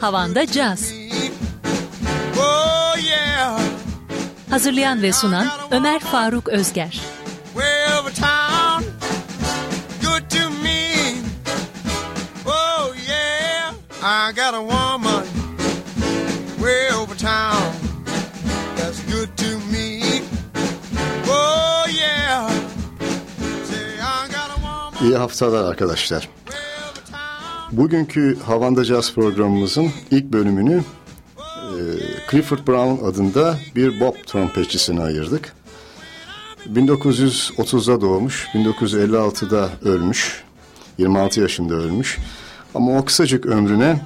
Havanda Caz. Oh yeah, Hazırlayan ve sunan Ömer Faruk Özger. way over town. Good to me. Yeah, I got a woman way over town. İyi haftalar arkadaşlar. Bugünkü Havanda Jazz programımızın ilk bölümünü e, Clifford Brown adında bir bop trompetçisine ayırdık. 1930'da doğmuş, 1956'da ölmüş, 26 yaşında ölmüş. Ama o kısacık ömrüne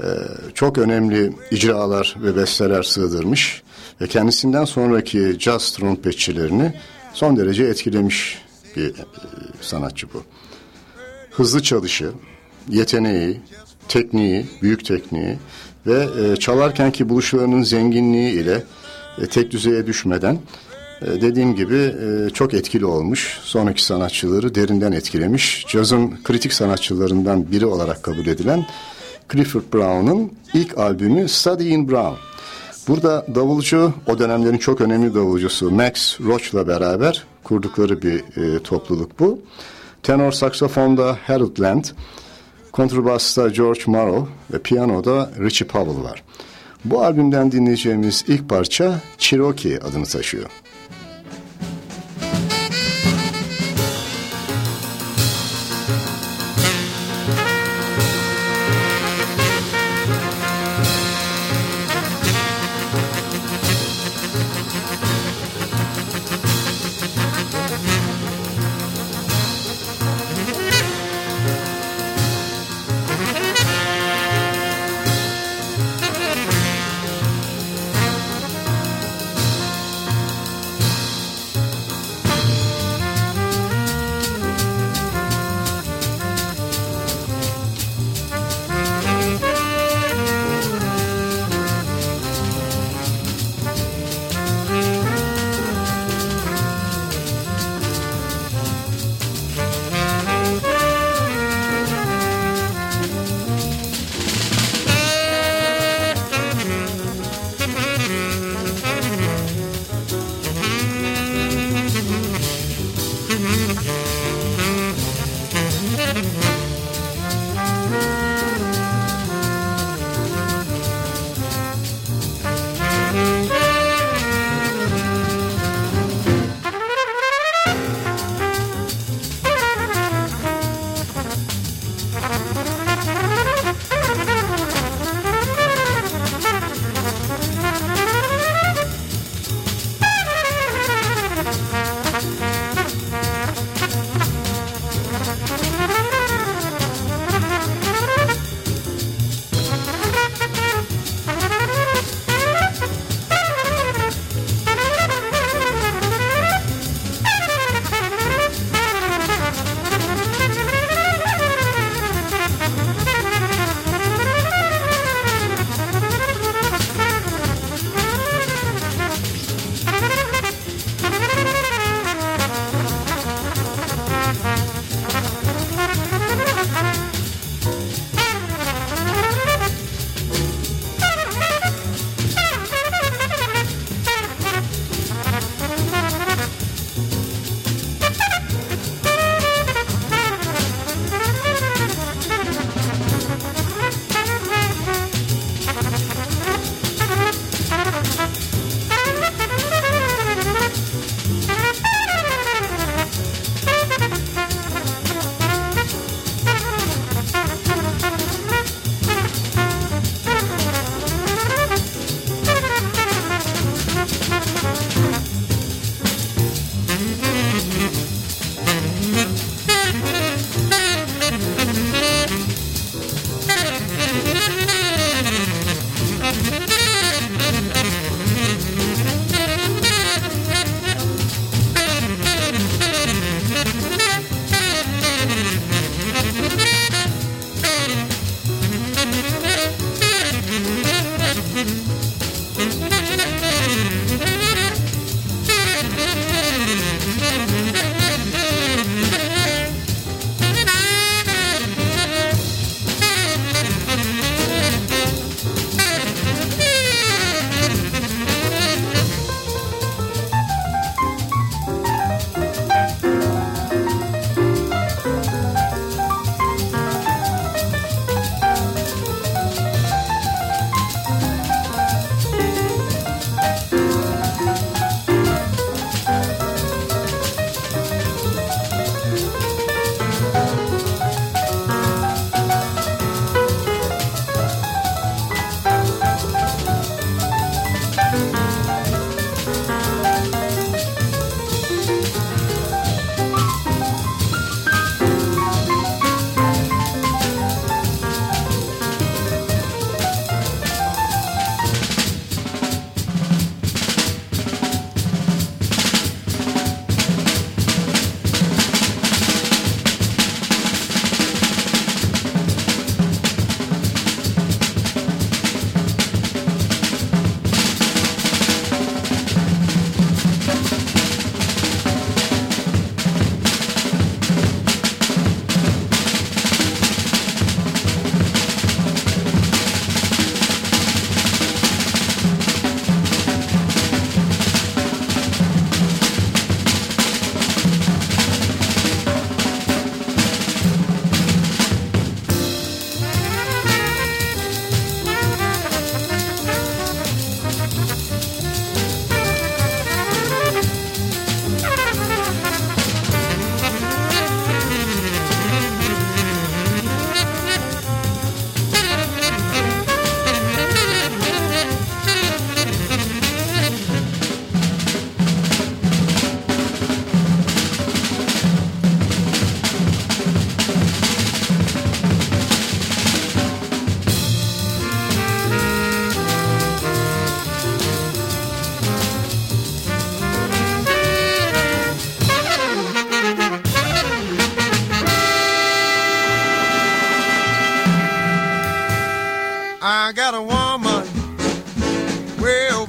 e, çok önemli icralar ve besteler sığdırmış ve kendisinden sonraki caz trompetçilerini son derece etkilemiş bir e, sanatçı bu hızlı çalışı, yeteneği, tekniği, büyük tekniği ve e, çalarkenki buluşlarının zenginliği ile e, tek düzeye düşmeden e, dediğim gibi çok etkili olmuş. Sonraki sanatçıları derinden etkilemiş. Cazın kritik sanatçılarından biri olarak kabul edilen Clifford Brown'un ilk albümü Studying Brown. Burada davulcu, o dönemlerin çok önemli davulcusu Max Roach'la beraber kurdukları bir e, topluluk bu. Tenor saksafonda Harold Land, kontrbasta George Morrow ve piyanoda Richie Powell var. Bu albümden dinleyeceğimiz ilk parça Cherokee adını taşıyor.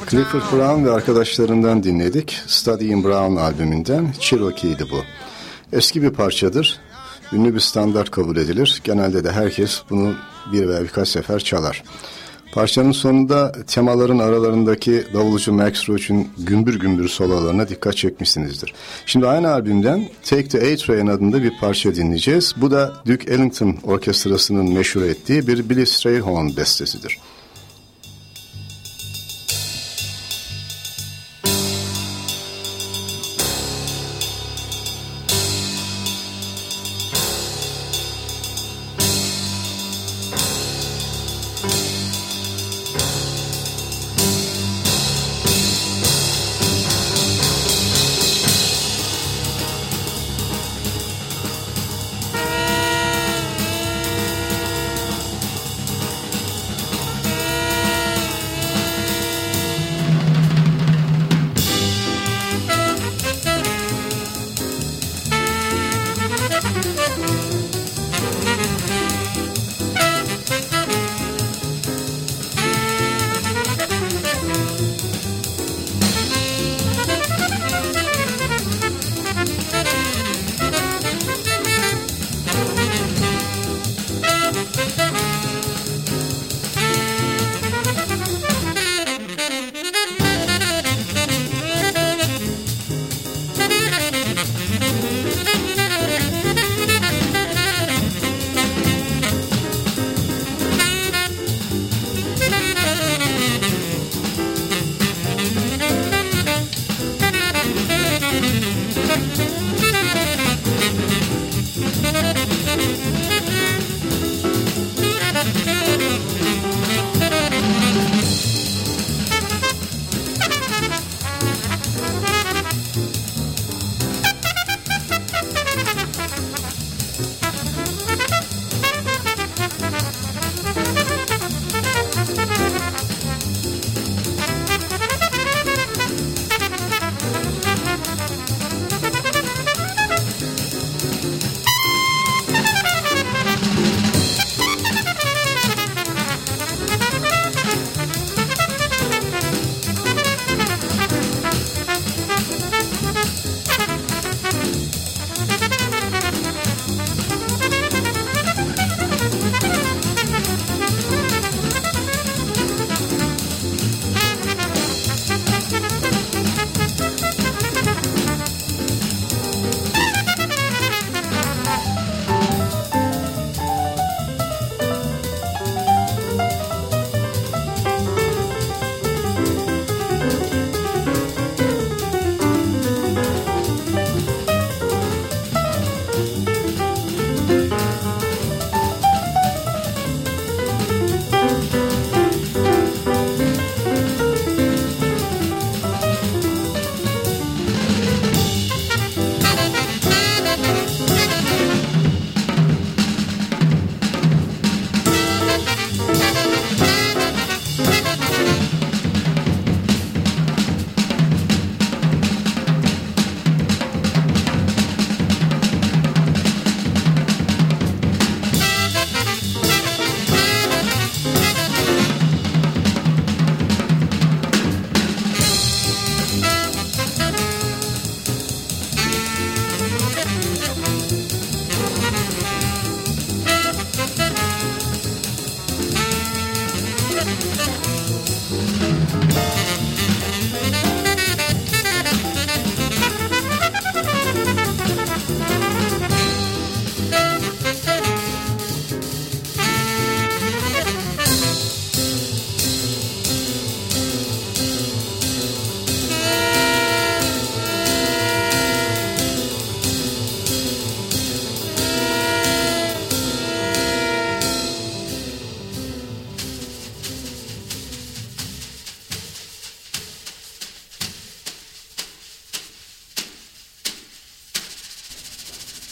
Clifford Brown ve arkadaşlarından dinledik. Study in Brown albümünden Cherokee'ydi bu. Eski bir parçadır. Ünlü bir standart kabul edilir. Genelde de herkes bunu bir veya birkaç sefer çalar. Parçanın sonunda temaların aralarındaki davulcu Max Roach'un gümbür gümbür sololarına dikkat çekmişsinizdir. Şimdi aynı albümden Take the A-Train adında bir parça dinleyeceğiz. Bu da Duke Ellington Orkestrası'nın meşhur ettiği bir Billy Strayhorn bestesidir.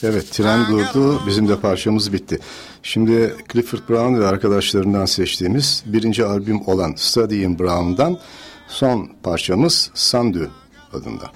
Evet tren durdu bizim de parçamız bitti. Şimdi Clifford Brown ve arkadaşlarından seçtiğimiz birinci albüm olan Study in Brown'dan son parçamız Sandu adında.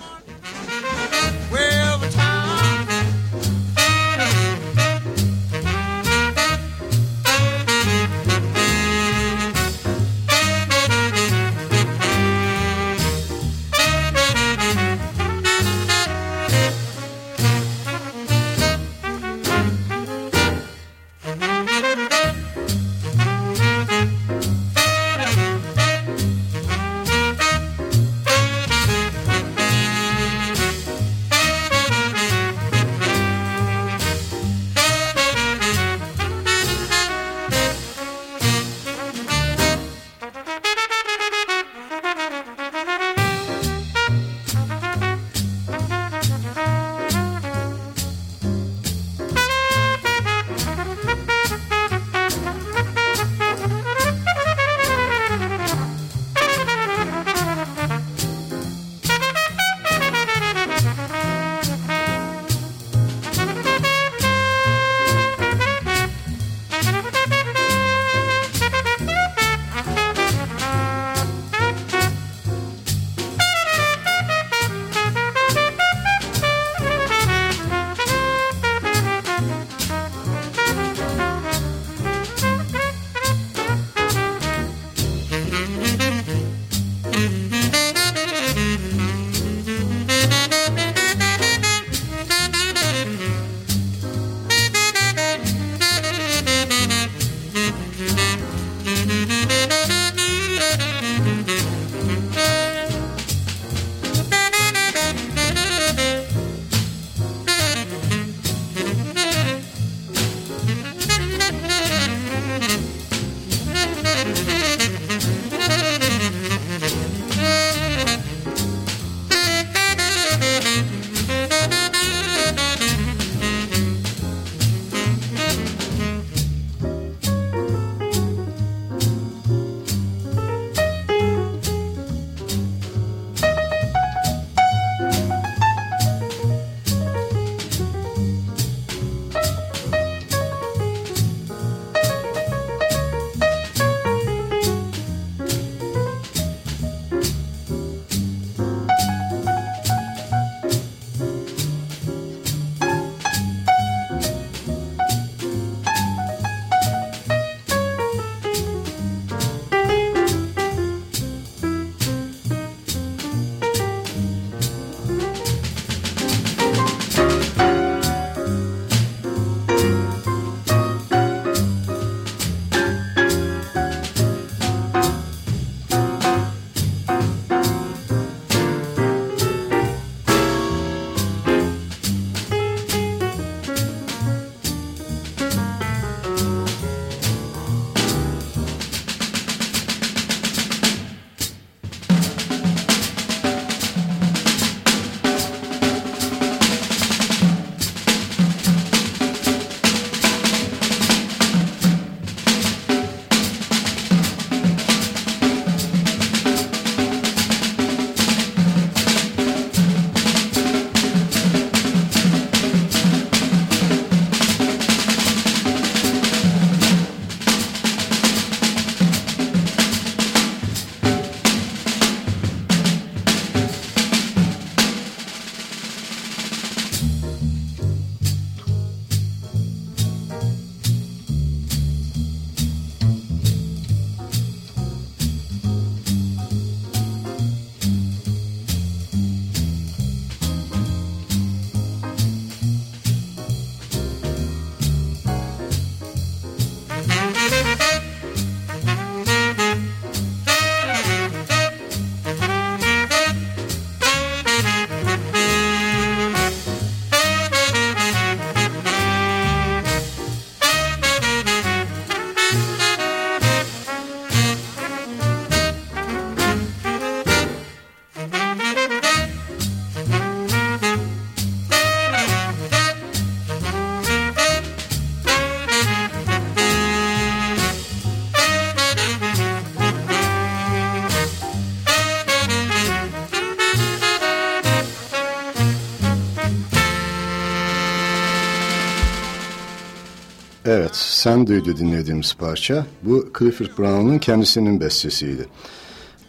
Duydu dinlediğimiz parça. Bu Clifford Brown'un kendisinin bestesiydi.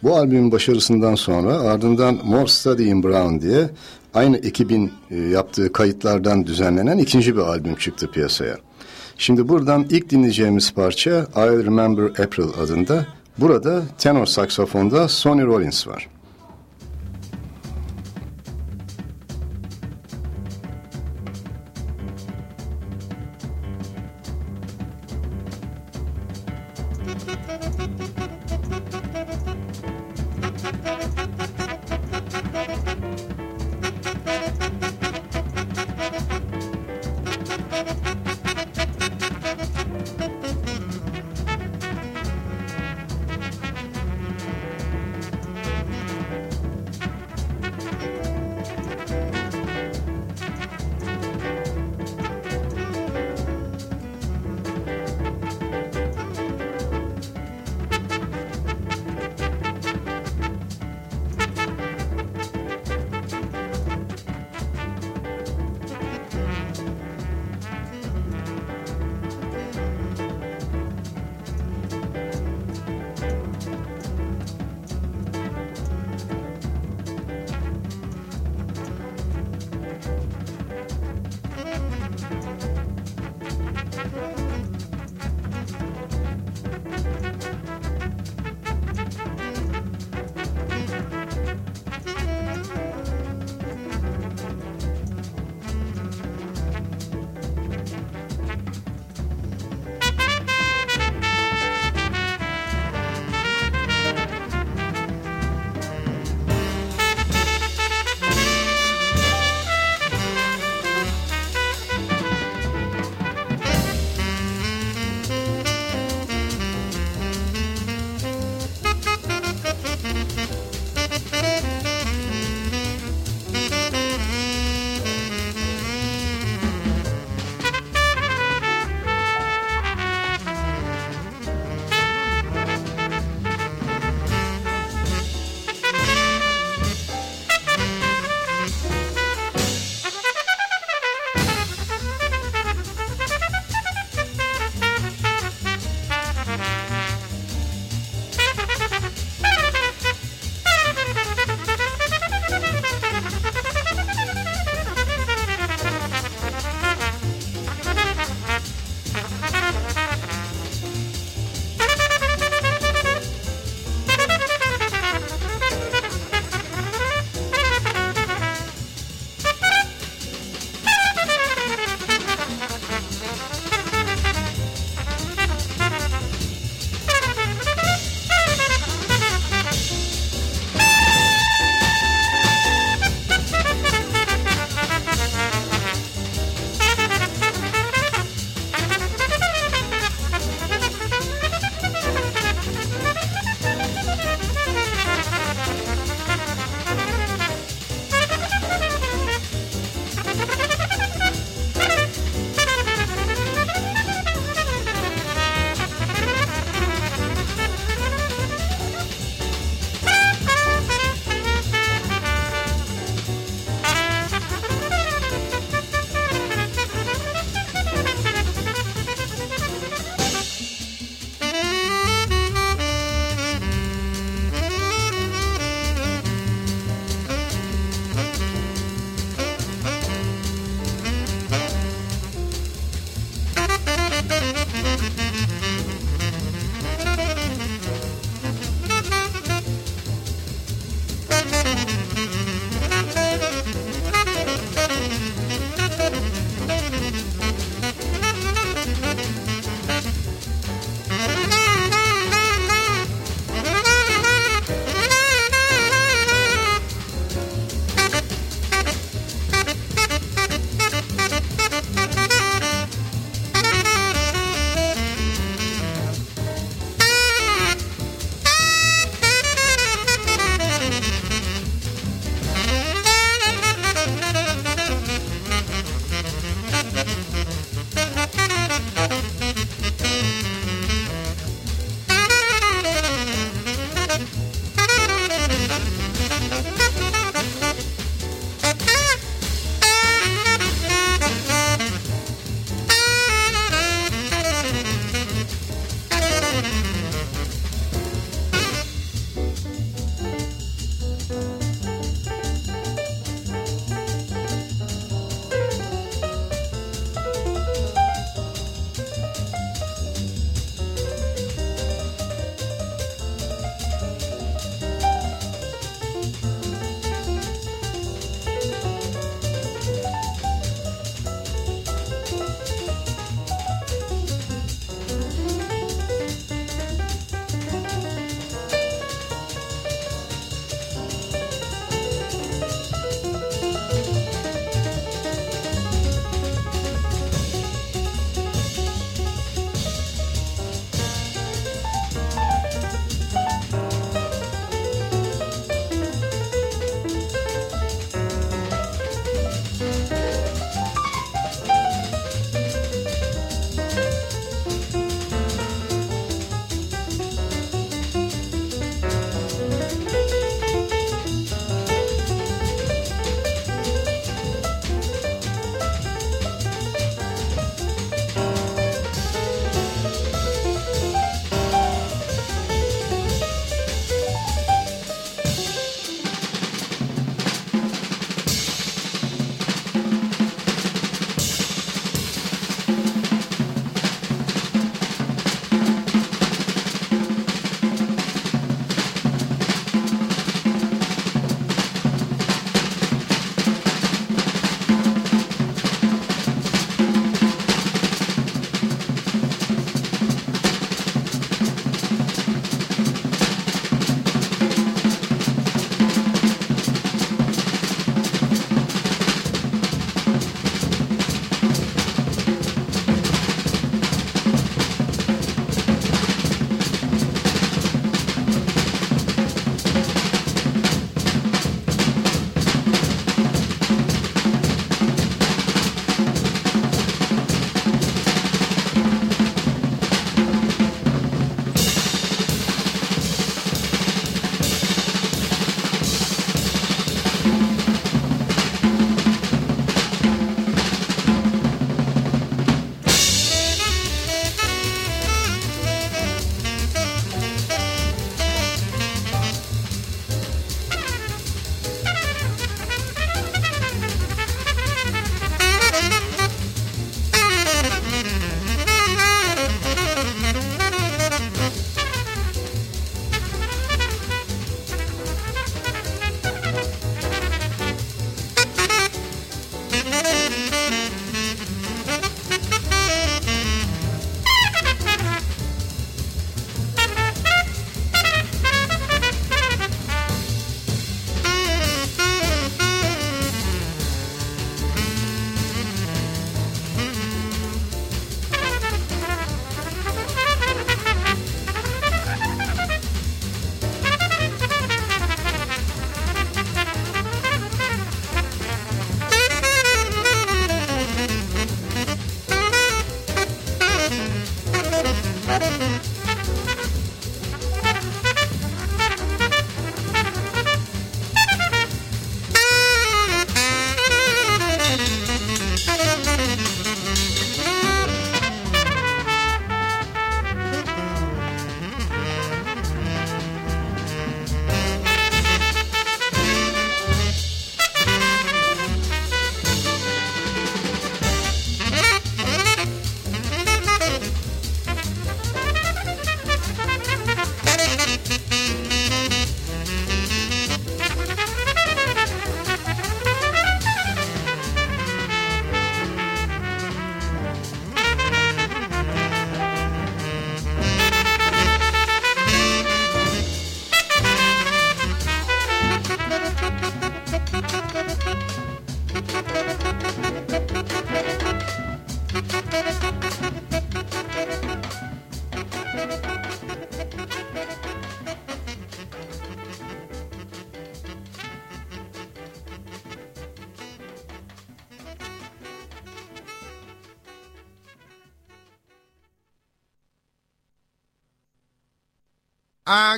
Bu albümün başarısından sonra ardından More Study in Brown diye aynı ekibin e, yaptığı kayıtlardan düzenlenen ikinci bir albüm çıktı piyasaya. Şimdi buradan ilk dinleyeceğimiz parça I Remember April adında. Burada tenor saksafonda Sonny Rollins var.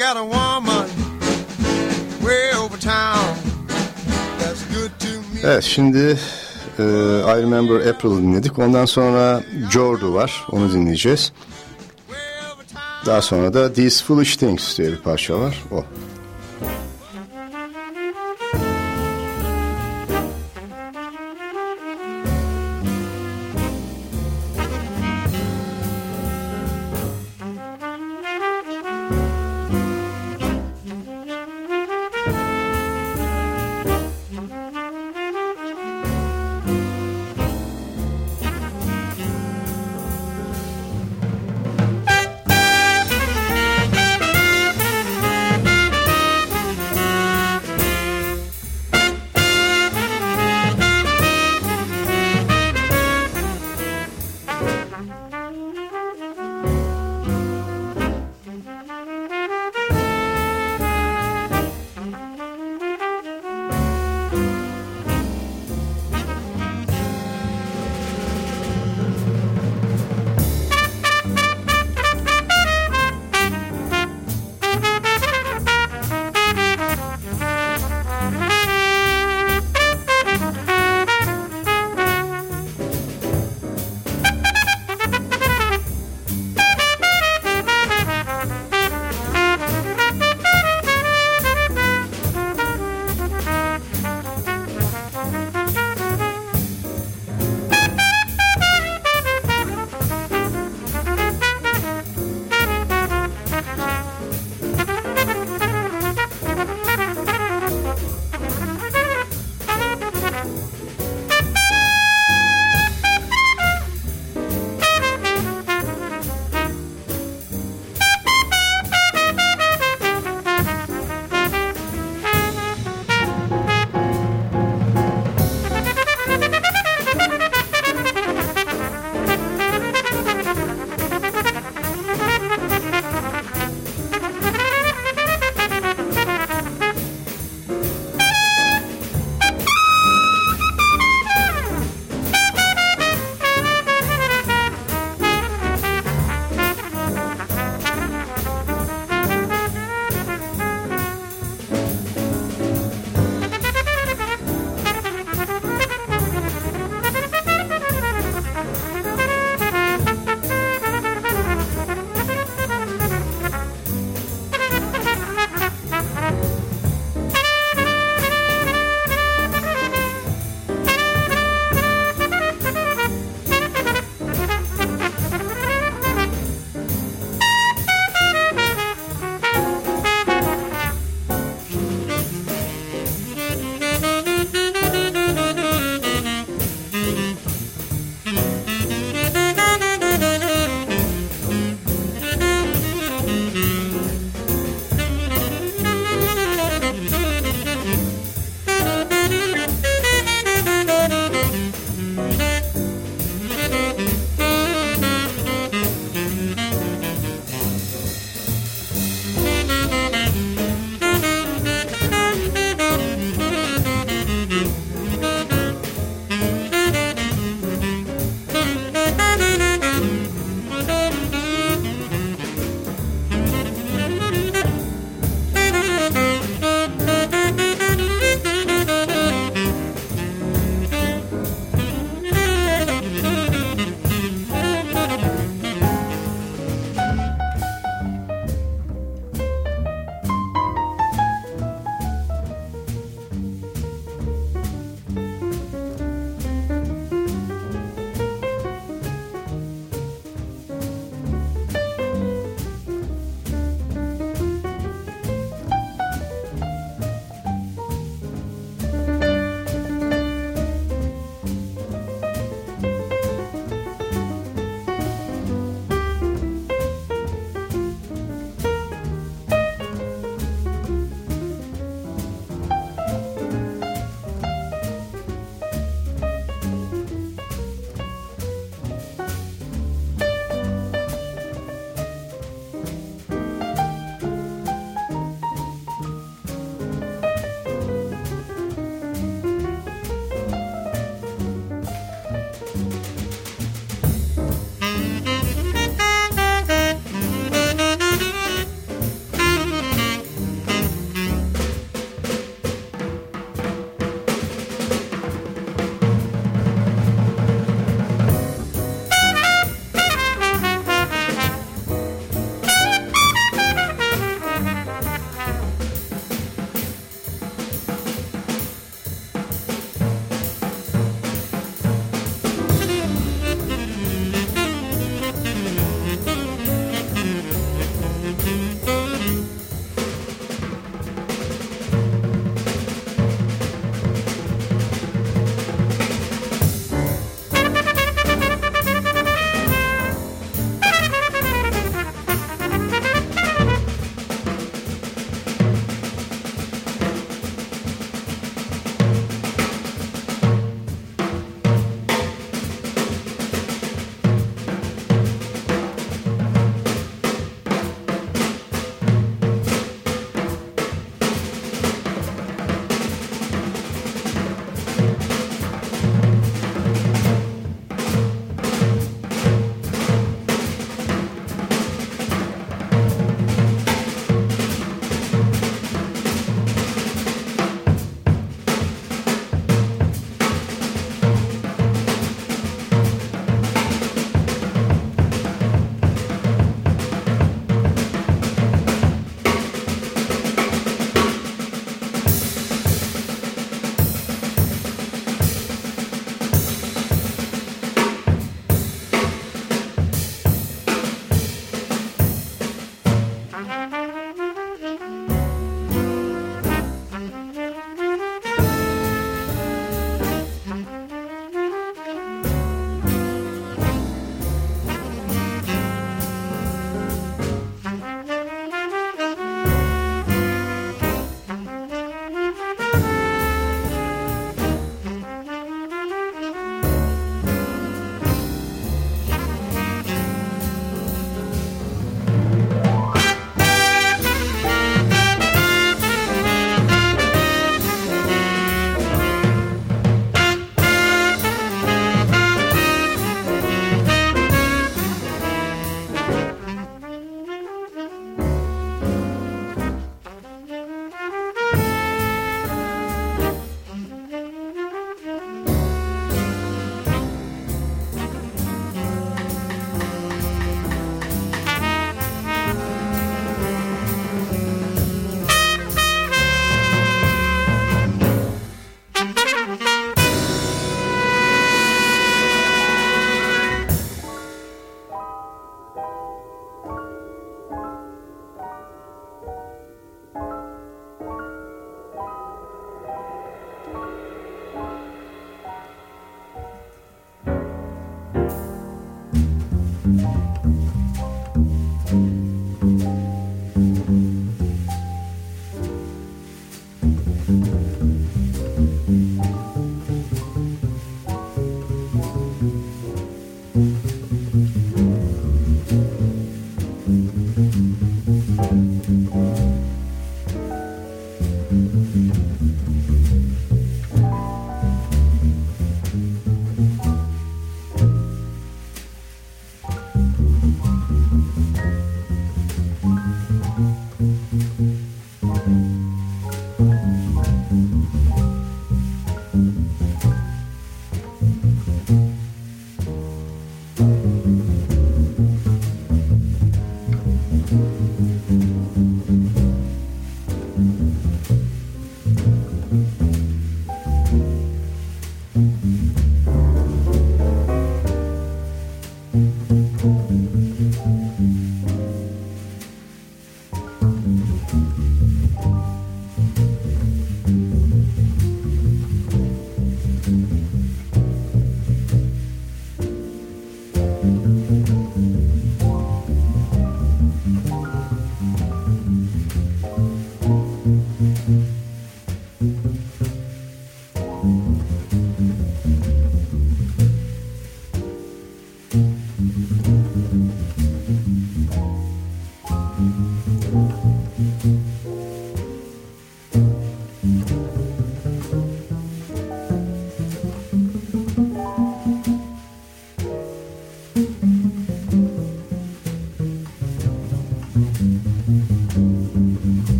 Got a woman way over town that's good to me. Evet şimdi e, I Remember April dinledik. Ondan sonra Jordu var. Onu dinleyeceğiz. Daha sonra da These Foolish Things diye bir parça var. O.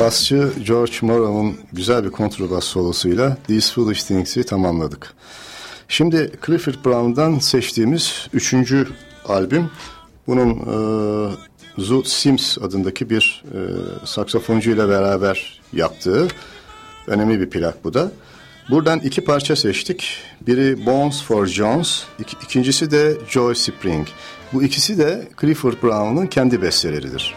Basçı George Morrow'un güzel bir kontrbas solosuyla These Foolish Things'i tamamladık. Şimdi Clifford Brown'dan seçtiğimiz üçüncü albüm. Bunun e, Zoot Sims adındaki bir e, saksafoncu ile beraber yaptığı önemli bir plak bu da. Buradan iki parça seçtik. Biri Bones for Jones, ik ikincisi de Joy Spring. Bu ikisi de Clifford Brown'un kendi besteleridir.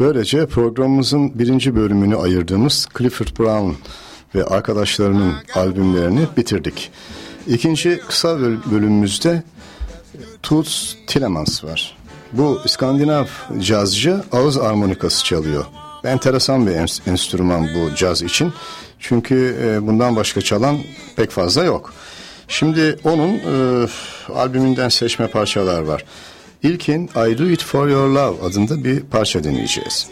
Böylece programımızın birinci bölümünü ayırdığımız Clifford Brown ve arkadaşlarının albümlerini bitirdik. İkinci kısa bölümümüzde Toots Tillemans var. Bu İskandinav cazcı ağız armonikası çalıyor. Enteresan bir enstrüman bu caz için. Çünkü e, bundan başka çalan pek fazla yok. Şimdi onun e, albümünden seçme parçalar var. İlkin I Do It For Your Love adında bir parça dinleyeceğiz.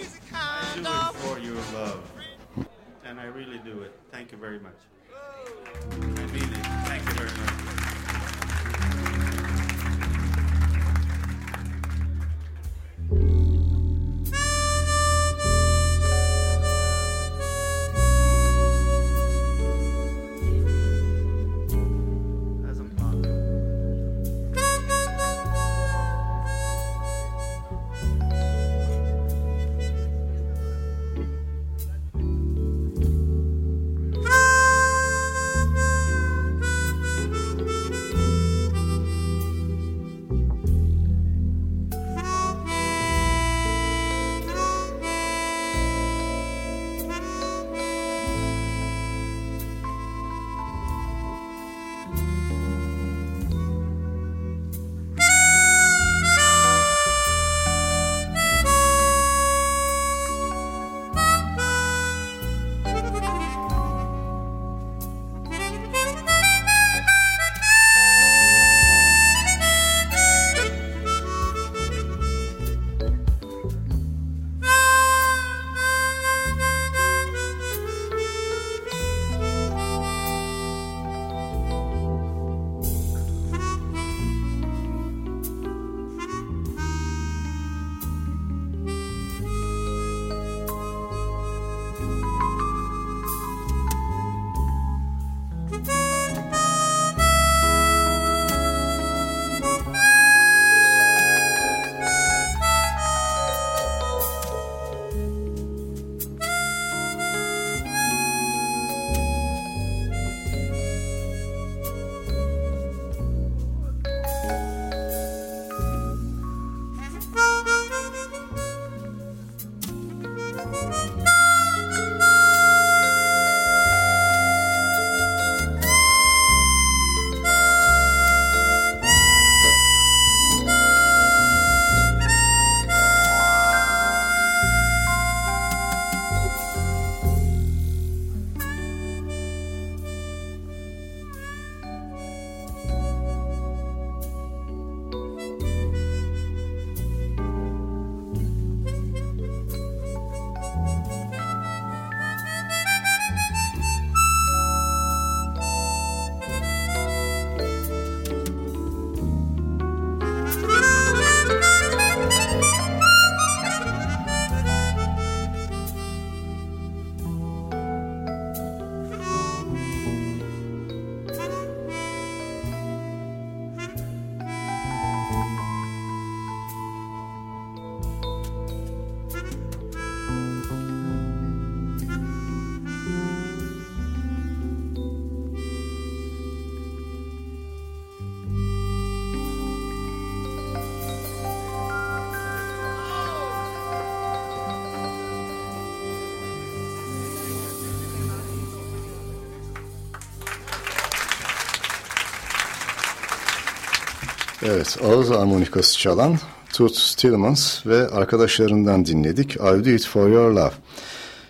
Evet, ağız harmonikası çalan Toots Tillemans ve arkadaşlarından dinledik. I Do It For Your Love.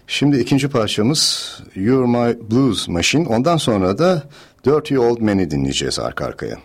Şimdi ikinci parçamız You're My Blues Machine. Ondan sonra da Dirty Old Man'i dinleyeceğiz arka arkaya.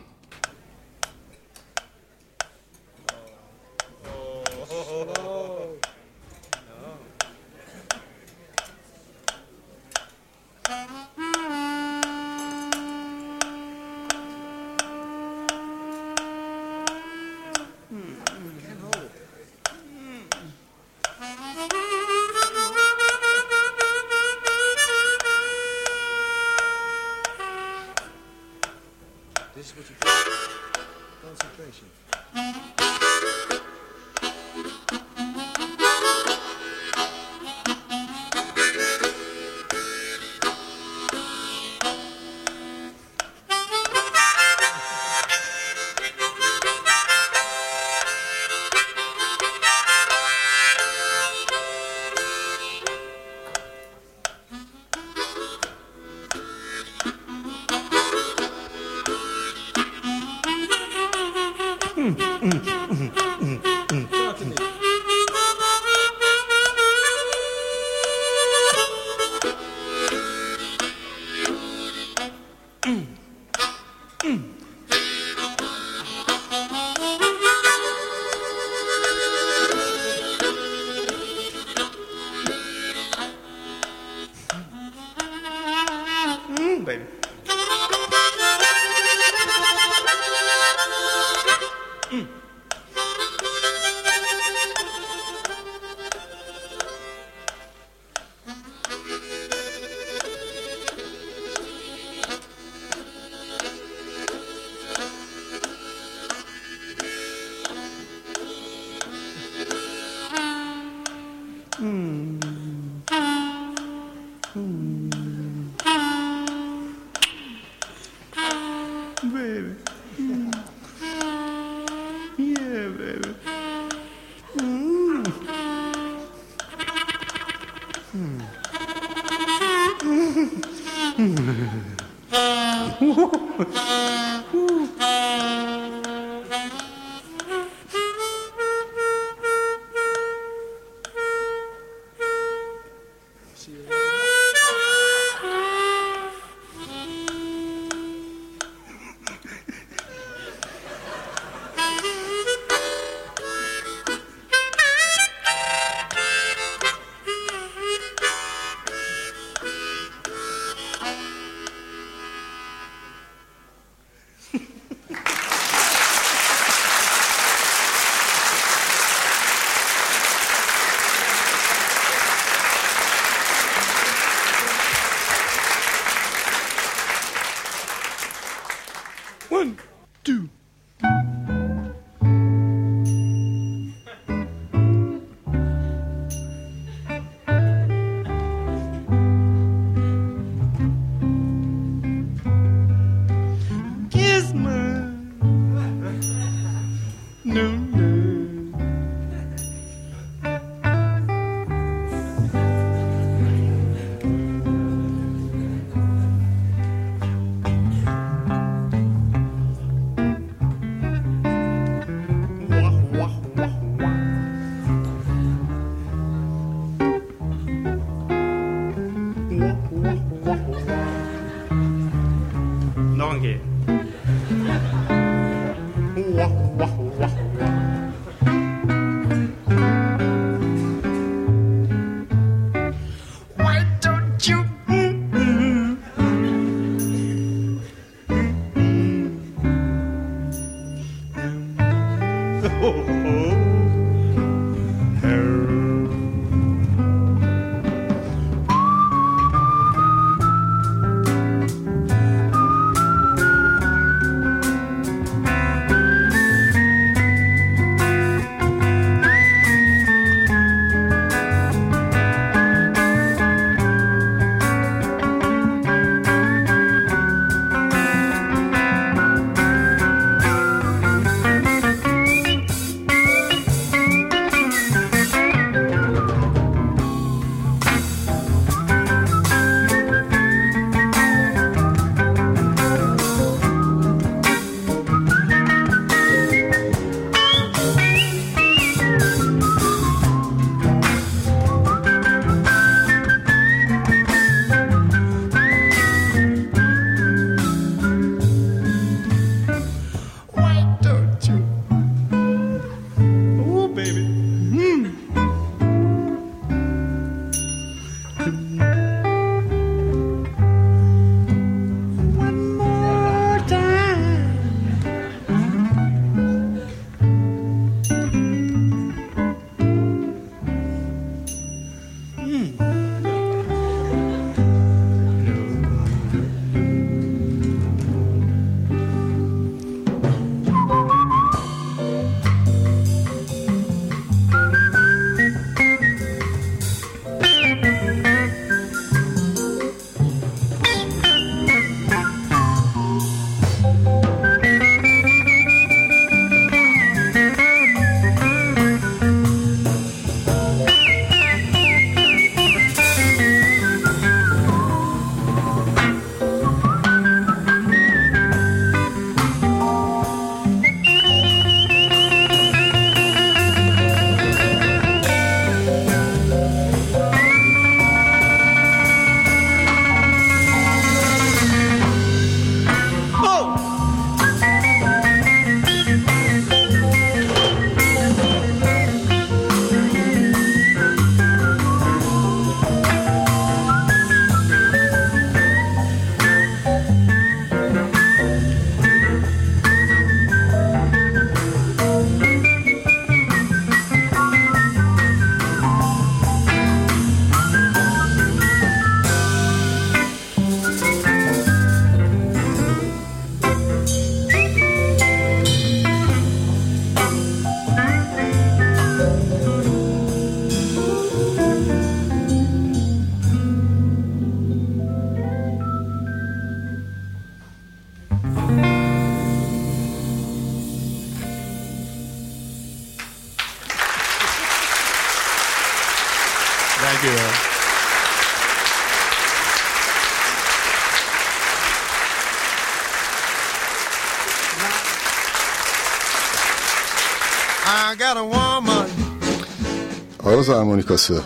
Ağız harmonikası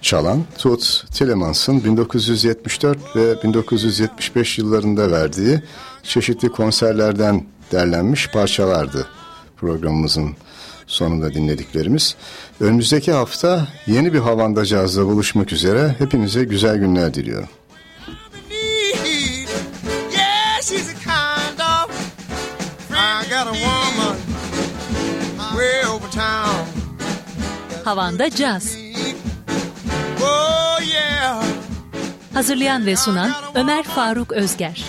çalan Toots Tillemans'ın 1974 ve 1975 yıllarında verdiği çeşitli konserlerden derlenmiş parçalardı programımızın sonunda dinlediklerimiz. Önümüzdeki hafta yeni bir Havanda Caz'da buluşmak üzere hepinize güzel günler diliyorum. Havanda Caz. Oh. Hazırlayan ve sunan Ömer Faruk Özger.